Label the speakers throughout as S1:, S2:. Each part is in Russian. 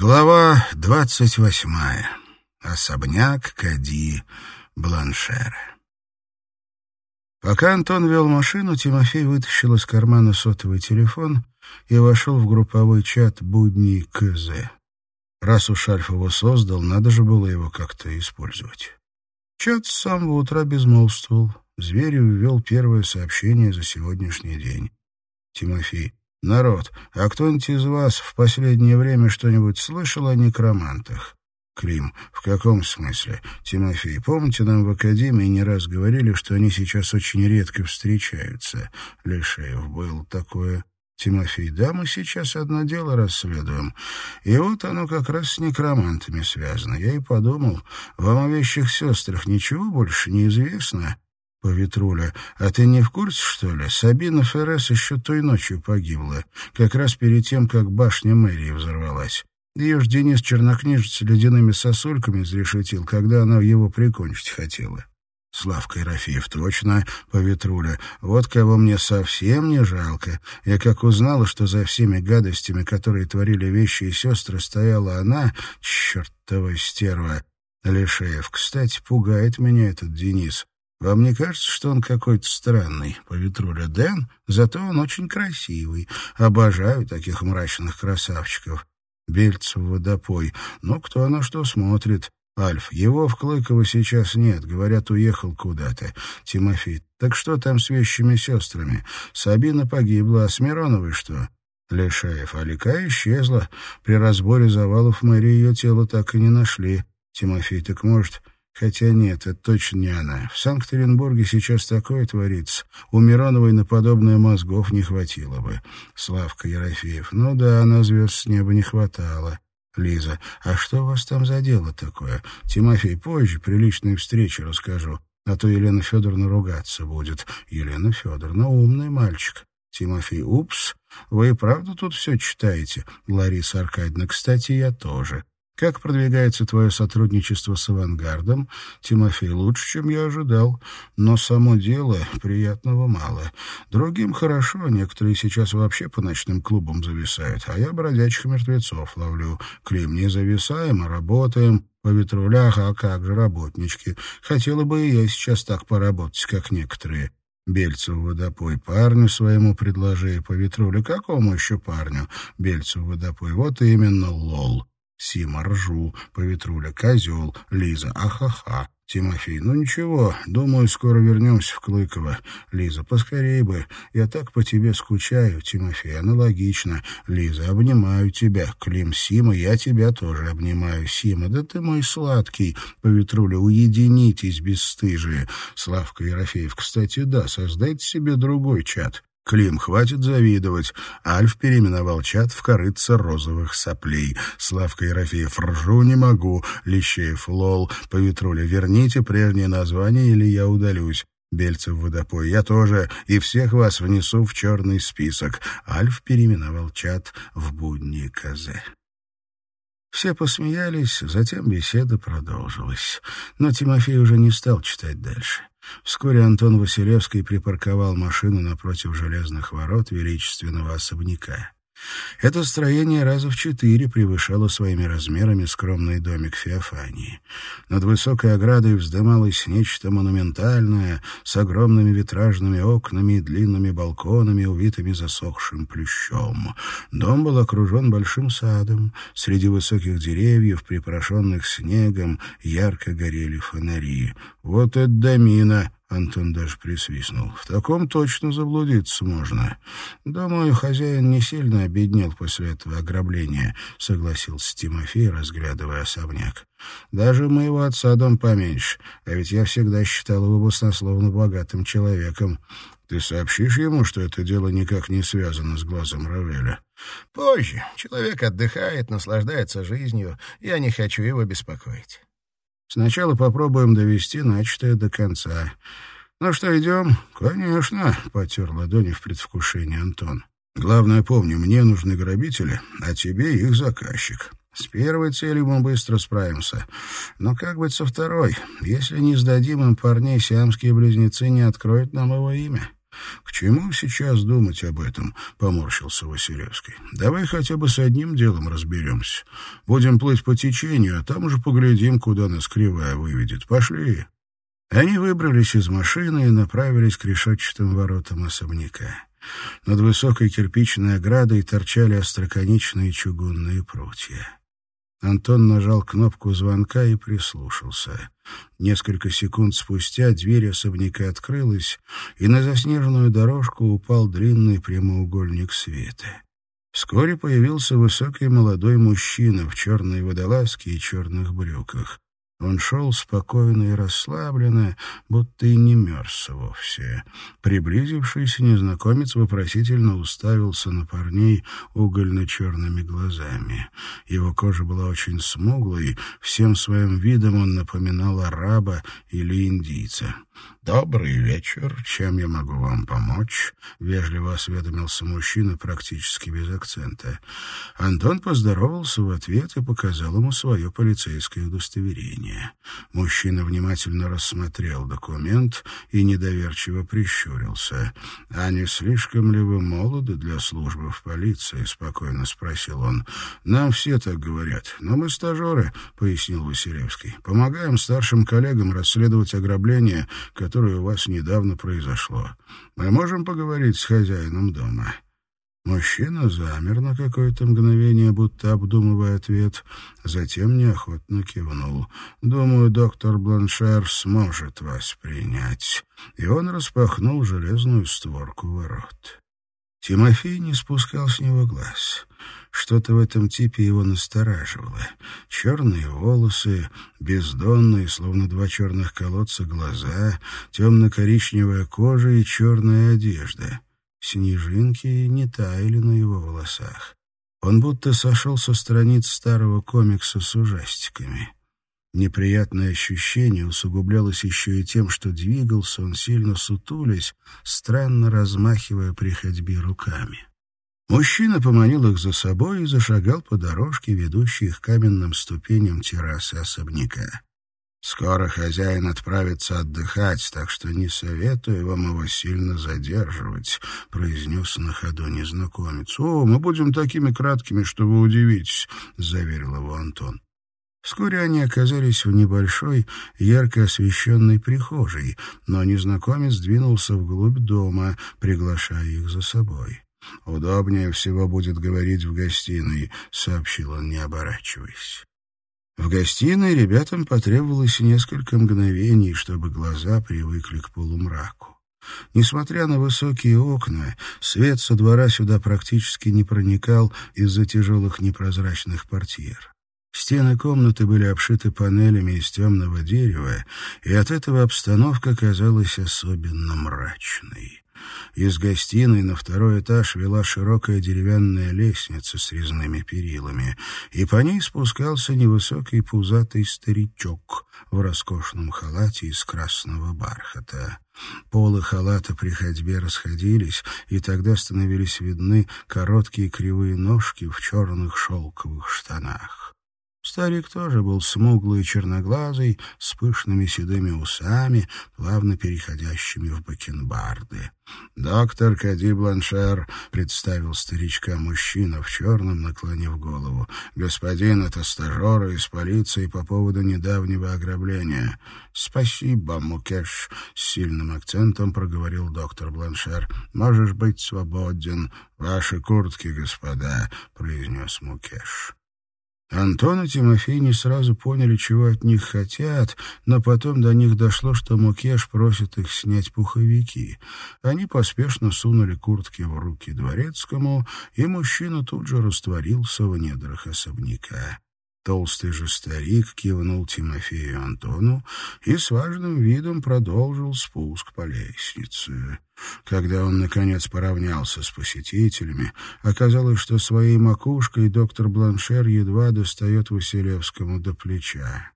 S1: Глава двадцать восьмая. Особняк Кади Бланшера. Пока Антон вел машину, Тимофей вытащил из кармана сотовый телефон и вошел в групповой чат «Будни КЗ». Раз уж Альф его создал, надо же было его как-то использовать. Чат с самого утра безмолвствовал. Зверев ввел первое сообщение за сегодняшний день. Тимофей. «Народ, а кто-нибудь из вас в последнее время что-нибудь слышал о некромантах?» Клим. «В каком смысле?» Тимофей. «Помните, нам в Академии не раз говорили, что они сейчас очень редко встречаются?» Лешеев. «Был такое». Тимофей. «Да, мы сейчас одно дело расследуем. И вот оно как раз с некромантами связано. Я и подумал, вам о вещих сестрах ничего больше не известно?» Поветруля, а ты не в курсе, что ли? Сабина Феррес еще той ночью погибла, как раз перед тем, как башня мэрии взорвалась. Ее ж Денис Чернокнижец ледяными сосульками изрешетил, когда она его прикончить хотела. Славка Ерофеев, точно, Поветруля. Вот кого мне совсем не жалко. Я как узнала, что за всеми гадостями, которые творили вещи и сестры, стояла она, чертова стерва. Лишеев, кстати, пугает меня этот Денис. Вам не кажется, что он какой-то странный, по ветруля Дэн? Зато он очень красивый. Обожаю таких мрачных красавчиков. Бельцев водопой. Ну, кто на что смотрит. Альф, его в Клыково сейчас нет. Говорят, уехал куда-то. Тимофей, так что там с вещими сестрами? Сабина погибла, а с Мироновой что? Лешаев, Алика исчезла. При разборе завалов мэрии ее тело так и не нашли. Тимофей, так может... Хотя нет, это точно не она. В Санкт-Петербурге сейчас такое творится. У Мироновой на подобное мозгов не хватило бы. Славка Ерофеев. Ну да, на звезд с неба не хватало. Лиза. А что у вас там за дело такое? Тимофей, позже при личной встрече расскажу. А то Елена Федоровна ругаться будет. Елена Федоровна умный мальчик. Тимофей, упс, вы и правда тут все читаете? Лариса Аркадьевна, кстати, я тоже. Как продвигается твое сотрудничество с авангардом? Тимофей, лучше, чем я ожидал. Но само дело приятного мало. Другим хорошо, некоторые сейчас вообще по ночным клубам зависают, а я бродячих мертвецов ловлю. Клим, не зависаем, а работаем. По ветрулях, а как же работнички. Хотела бы и я сейчас так поработать, как некоторые. Бельцев водопой парню своему предложи по ветруле. Какому еще парню? Бельцев водопой. Вот именно, лол. Сима, ржу, Поветруля, козел, Лиза, ахаха. Тимофей, ну ничего, думаю, скоро вернемся в Клыково. Лиза, поскорей бы, я так по тебе скучаю. Тимофей, аналогично. Лиза, обнимаю тебя. Клим, Сима, я тебя тоже обнимаю. Сима, да ты мой сладкий. Поветруля, уединитесь, бесстыжие. Славка Ерофеев, кстати, да, создайте себе другой чат. Клим, хватит завидовать. Альф переименовал чат в корыца розовых соплей. Славка Ерофеев, ржу не могу. Лещеев, лол. Поветруля, верните прежнее название, или я удалюсь. Бельцев водопой. Я тоже. И всех вас внесу в черный список. Альф переименовал чат в будни козе. Все посмеялись, затем беседа продолжилась. Но Тимофей уже не стал читать дальше. Вскоре Антон Василевский припарковал машину напротив железных ворот величественного особняка. Это строение раза в четыре превышало своими размерами скромный домик Феофании. Над высокой оградой вздымалось нечто монументальное с огромными витражными окнами и длинными балконами, увитыми засохшим плющом. Дом был окружен большим садом. Среди высоких деревьев, припорошенных снегом, ярко горели фонари. «Вот это домина!» Антон даже присвистнул. «В таком точно заблудиться можно. Думаю, хозяин не сильно обеднел после этого ограбления», — согласился Тимофей, разглядывая особняк. «Даже у моего отца дом поменьше, а ведь я всегда считал его баснословно богатым человеком. Ты сообщишь ему, что это дело никак не связано с глазом Равеля?» «Позже. Человек отдыхает, наслаждается жизнью. Я не хочу его беспокоить». Сначала попробуем довести начатое до конца. Ну что, идем? Конечно, потер ладони в предвкушении Антон. Главное, помни, мне нужны грабители, а тебе их заказчик. С первой целью мы быстро справимся. Но как быть со второй? Если не сдадим им парней, сиамские близнецы не откроют нам его имя. «К чему сейчас думать об этом?» — поморщился Василевский. «Давай хотя бы с одним делом разберемся. Будем плыть по течению, а там уже поглядим, куда нас кривая выведет. Пошли». Они выбрались из машины и направились к решетчатым воротам особняка. Над высокой кирпичной оградой торчали остроконечные чугунные прутья. Антон нажал кнопку звонка и прислушался. Несколько секунд спустя дверь особняка открылась, и на заснеженную дорожку упал длинный прямоугольник света. Вскоре появился высокий молодой мужчина в черной водолазке и черных брюках. Он шел спокойно и расслабленно, будто и не мерз вовсе. Приблизившийся незнакомец вопросительно уставился на парней угольно-черными глазами. Его кожа была очень смуглой, всем своим видом он напоминал араба или индийца. «Добрый вечер. Чем я могу вам помочь?» — вежливо осведомился мужчина практически без акцента. Антон поздоровался в ответ и показал ему свое полицейское удостоверение. Мужчина внимательно рассмотрел документ и недоверчиво прищурился. «А не слишком ли вы молоды для службы в полиции?» — спокойно спросил он. «Нам все так говорят, но мы стажеры», — пояснил Василевский. «Помогаем старшим коллегам расследовать ограбление, которое у вас недавно произошло. Мы можем поговорить с хозяином дома». Мужчина замер на какое-то мгновение, будто обдумывая ответ, затем неохотно кивнул. «Думаю, доктор Бланшер сможет вас принять». И он распахнул железную створку ворот. Тимофей не спускал с него глаз. Что-то в этом типе его настораживало. Черные волосы, бездонные, словно два черных колодца, глаза, темно-коричневая кожа и черная одежда. Снежинки не таяли на его волосах. Он будто сошел со страниц старого комикса с ужастиками. Неприятное ощущение усугублялось еще и тем, что двигался он сильно сутулясь, странно размахивая при ходьбе руками. Мужчина поманил их за собой и зашагал по дорожке, ведущей к каменным ступеням террасы особняка. «Скоро хозяин отправится отдыхать, так что не советую вам его сильно задерживать», — произнес на ходу незнакомец. «О, мы будем такими краткими, что вы удивитесь», — заверил его Антон. Вскоре они оказались в небольшой, ярко освещенной прихожей, но незнакомец двинулся вглубь дома, приглашая их за собой. «Удобнее всего будет говорить в гостиной», — сообщил он, не оборачиваясь. В гостиной ребятам потребовалось несколько мгновений, чтобы глаза привыкли к полумраку. Несмотря на высокие окна, свет со двора сюда практически не проникал из-за тяжелых непрозрачных портьер. Стены комнаты были обшиты панелями из темного дерева, и от этого обстановка казалась особенно мрачной. Из гостиной на второй этаж вела широкая деревянная лестница с резными перилами, и по ней спускался невысокий пузатый старичок в роскошном халате из красного бархата. Полы халата при ходьбе расходились, и тогда становились видны короткие кривые ножки в черных шелковых штанах. Старик тоже был смуглый и черноглазый, с пышными седыми усами, плавно переходящими в бакенбарды. «Доктор Кади Бланшер», — представил старичка мужчина в черном, наклонив голову. «Господин, это стажеры из полиции по поводу недавнего ограбления». «Спасибо, Мукеш», — с сильным акцентом проговорил доктор Бланшер. «Можешь быть свободен. Ваши куртки, господа», — произнес Мукеш. Антон и Тимофей не сразу поняли, чего от них хотят, но потом до них дошло, что Мукеш просит их снять пуховики. Они поспешно сунули куртки в руки дворецкому, и мужчина тут же растворился в недрах особняка. Толстый же старик кивнул Тимофею Антону и с важным видом продолжил спуск по лестнице. Когда он, наконец, поравнялся с посетителями, оказалось, что своей макушкой доктор Бланшер едва достает Василевскому до плеча.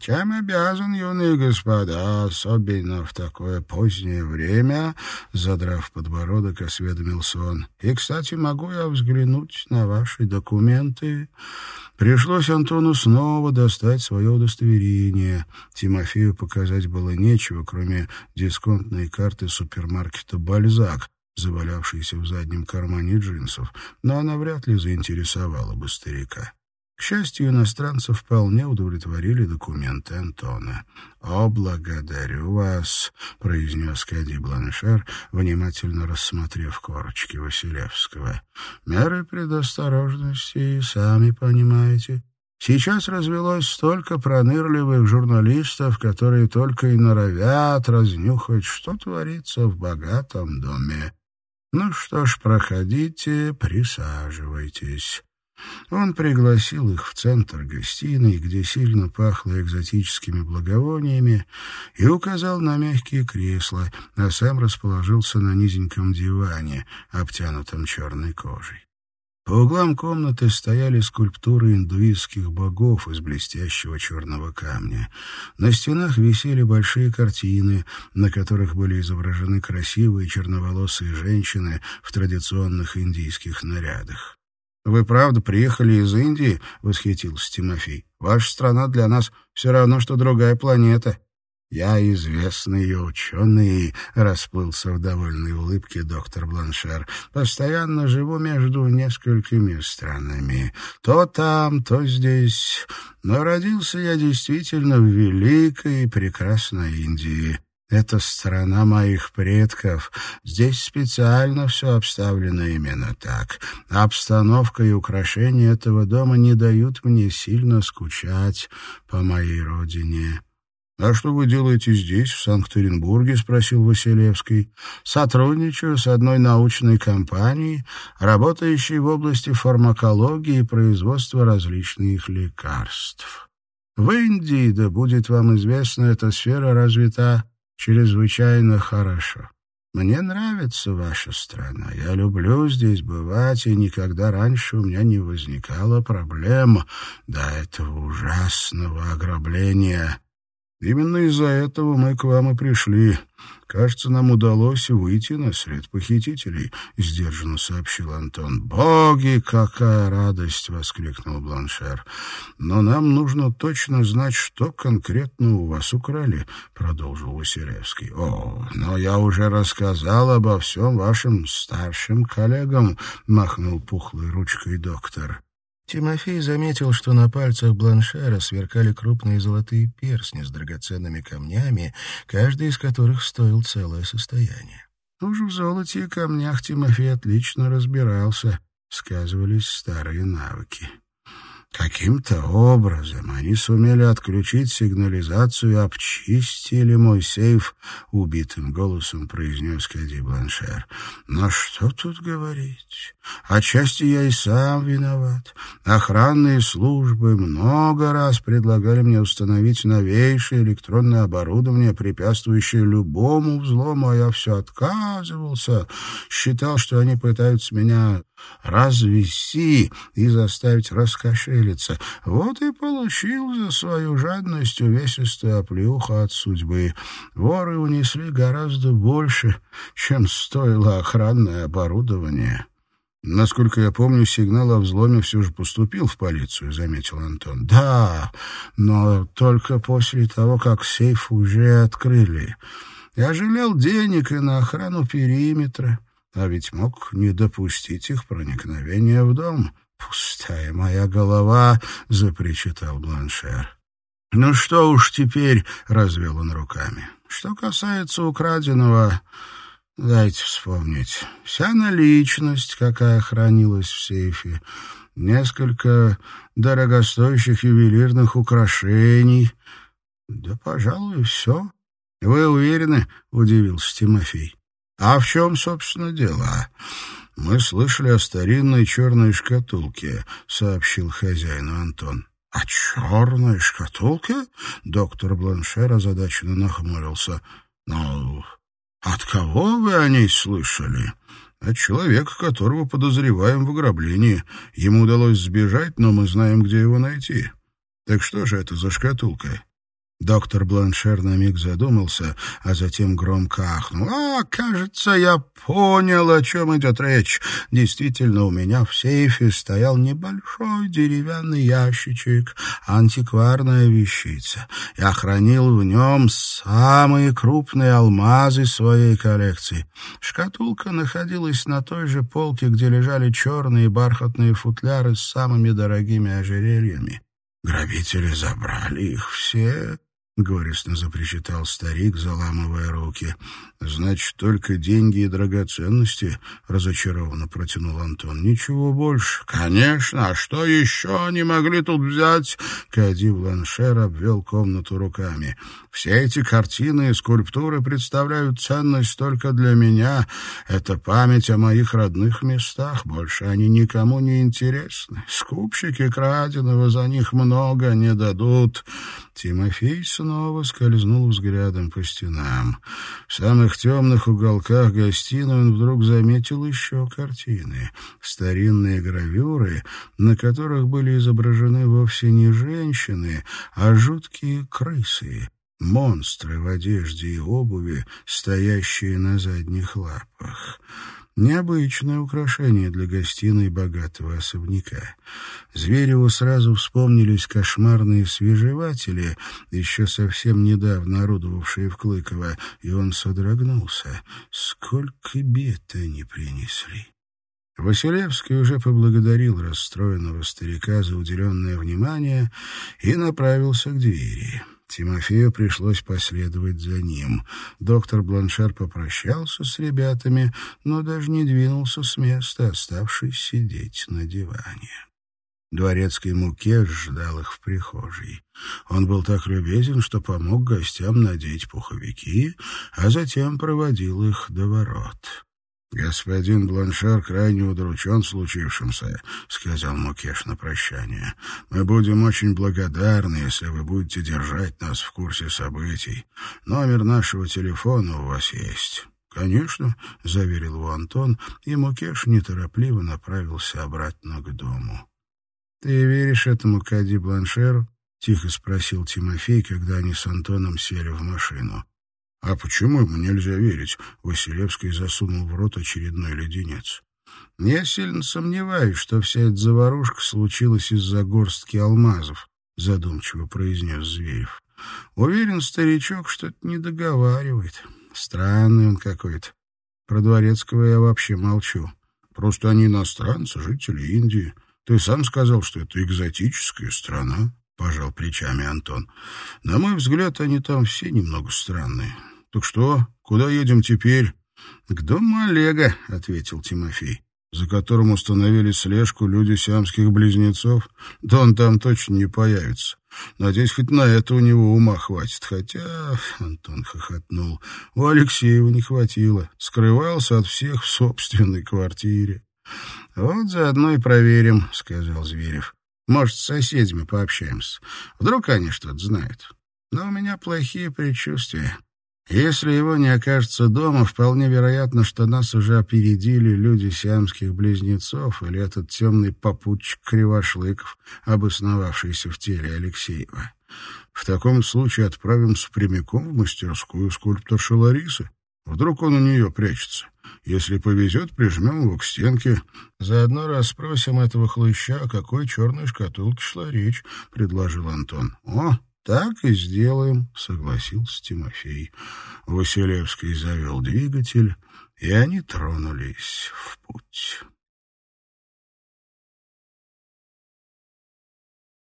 S1: Чем обязан, юные господа, особенно в такое позднее время, задрав подбородок, осведомился он. И, кстати, могу я взглянуть на ваши документы? Пришлось Антону снова достать свое удостоверение. Тимофею показать было нечего, кроме дисконтной карты супермаркета «Бальзак», завалявшейся в заднем кармане джинсов, но она вряд ли заинтересовала бы старика. К счастью, иностранцев вполне удовлетворили документы Антона. «О, благодарю вас», — произнес Кади Бланшер, внимательно рассмотрев корочки Василевского. «Меры предосторожности, сами понимаете». Сейчас развелось столько пронырливых журналистов, которые только и норовят разнюхать, что творится в богатом доме. Ну что ж, проходите, присаживайтесь. Он пригласил их в центр гостиной, где сильно пахло экзотическими благовониями, и указал на мягкие кресла, а сам расположился на низеньком диване, обтянутом черной кожей. По углам комнаты стояли скульптуры индуистских богов из блестящего черного камня. На стенах висели большие картины, на которых были изображены красивые черноволосые женщины в традиционных индийских нарядах. «Вы правда приехали из Индии?» — восхитился Тимофей. «Ваша страна для нас все равно, что другая планета». «Я известный ученый», — расплылся в довольной улыбке доктор Бланшер. «Постоянно живу между несколькими странами. То там, то здесь. Но родился я действительно в великой и прекрасной Индии». Это страна моих предков. Здесь специально все обставлено именно так. Обстановка и украшения этого дома не дают мне сильно скучать по моей родине». «А что вы делаете здесь, в Санкт-Петербурге?» — спросил Василевский. «Сотрудничаю с одной научной компанией, работающей в области фармакологии и производства различных лекарств. В Индии, да будет вам известно, эта сфера развита чрезвычайно хорошо. Мне нравится ваша страна. Я люблю здесь бывать, и никогда раньше у меня не возникало проблем до этого ужасного ограбления. Именно из-за этого мы к вам и пришли. Кажется, нам удалось выйти на след похитителей, — сдержанно сообщил Антон. «Боги, какая радость!» — воскликнул Бланшер. «Но нам нужно точно знать, что конкретно у вас украли», — продолжил Василевский. «О, но я уже рассказал обо всем вашим старшим коллегам», — махнул пухлой ручкой доктор. Тимофей заметил, что на пальцах Бланшера сверкали крупные золотые перстни с драгоценными камнями, каждый из которых стоил целое состояние. Уж в золоте и камнях Тимофей отлично разбирался, сказывались старые навыки. Каким-то образом они сумели отключить сигнализацию и обчистили мой сейф, — убитым голосом произнес Кади Бланшер. Но что тут говорить? Отчасти я и сам виноват. Охранные службы много раз предлагали мне установить новейшее электронное оборудование, препятствующее любому взлому, а я все отказывался. Считал, что они пытаются меня развести и заставить раскошелиться. Вот и получил за свою жадность увесистую оплеуху от судьбы. Воры унесли гораздо больше, чем стоило охранное оборудование. «Насколько я помню, сигнал о взломе все же поступил в полицию», — заметил Антон. «Да, но только после того, как сейф уже открыли. Я жалел денег и на охрану периметра» а ведь мог не допустить их проникновения в дом. «Пустая моя голова!» — запричитал Бланшер. «Ну что уж теперь?» — развел он руками. «Что касается украденного, дайте вспомнить. Вся наличность, какая хранилась в сейфе, несколько дорогостоящих ювелирных украшений. Да, пожалуй, все. Вы уверены?» — удивился Тимофей. «А в чем, собственно, дело?» «Мы слышали о старинной черной шкатулке», — сообщил хозяину Антон. «О черной шкатулке?» — доктор Бланшер озадаченно нахмурился. «Ну, от кого вы о ней слышали?» «От человека, которого подозреваем в ограблении. Ему удалось сбежать, но мы знаем, где его найти. Так что же это за шкатулка?» Доктор Бланшер на миг задумался, а затем громко ахнул. «А, кажется, я понял, о чем идет речь. Действительно, у меня в сейфе стоял небольшой деревянный ящичек, антикварная вещица. Я хранил в нем самые крупные алмазы своей коллекции. Шкатулка находилась на той же полке, где лежали черные бархатные футляры с самыми дорогими ожерельями. Грабители забрали их все — горестно запричитал старик, заламывая руки. «Значит, только деньги и драгоценности?» — разочарованно протянул Антон. «Ничего больше». «Конечно! А что еще они могли тут взять?» Кади Бланшер обвел комнату руками. «Все эти картины и скульптуры представляют ценность только для меня. Это память о моих родных местах. Больше они никому не интересны. Скупщики краденого за них много не дадут». Тимофей снова скользнул взглядом по стенам. В самых темных уголках гостиной он вдруг заметил еще картины. Старинные гравюры, на которых были изображены вовсе не женщины, а жуткие крысы монстры в одежде и обуви, стоящие на задних лапах. Необычное украшение для гостиной богатого особняка. Звереву сразу вспомнились кошмарные свежеватели, еще совсем недавно орудовавшие в Клыково, и он содрогнулся. Сколько бед они принесли! Василевский уже поблагодарил расстроенного старика за уделенное внимание и направился к двери. Тимофею пришлось последовать за ним. Доктор Бланшар попрощался с ребятами, но даже не двинулся с места, оставшись сидеть на диване. Дворецкий Мукеш ждал их в прихожей. Он был так любезен, что помог гостям надеть пуховики, а затем проводил их до ворот. «Господин Бланшар крайне удручен случившимся», — сказал Мукеш на прощание. «Мы будем очень благодарны, если вы будете держать нас в курсе событий. Номер нашего телефона у вас есть». «Конечно», — заверил его Антон, и Мукеш неторопливо направился обратно к дому. «Ты веришь этому Кади Бланшеру?» — тихо спросил Тимофей, когда они с Антоном сели в машину. «А почему ему нельзя верить?» — Василевский засунул в рот очередной леденец. «Я сильно сомневаюсь, что вся эта заварушка случилась из-за горстки алмазов», — задумчиво произнес Зверев. «Уверен, старичок что-то не договаривает. Странный он какой-то. Про Дворецкого я вообще молчу. Просто они иностранцы, жители Индии. Ты сам сказал, что это экзотическая страна» пожал плечами Антон. На мой взгляд, они там все немного странные. Так что, куда едем теперь? К дому Олега, ответил Тимофей за которым установили слежку люди сиамских близнецов, да он там точно не появится. Надеюсь, хоть на это у него ума хватит. Хотя, — Антон хохотнул, — у Алексеева не хватило. Скрывался от всех в собственной квартире. — Вот заодно и проверим, — сказал Зверев. Может, с соседями пообщаемся. Вдруг они что-то знают. Но у меня плохие предчувствия. Если его не окажется дома, вполне вероятно, что нас уже опередили люди сиамских близнецов или этот темный попутчик Кривошлыков, обосновавшийся в теле Алексеева. В таком случае отправимся прямиком в мастерскую скульпторши Ларисы. Вдруг он у нее прячется. Если повезет, прижмем его к стенке. Заодно расспросим этого хлыща, о какой черной шкатулке шла речь, — предложил Антон. — О, так и сделаем, — согласился Тимофей. Василевский завел двигатель, и они тронулись в путь.